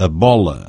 a bola.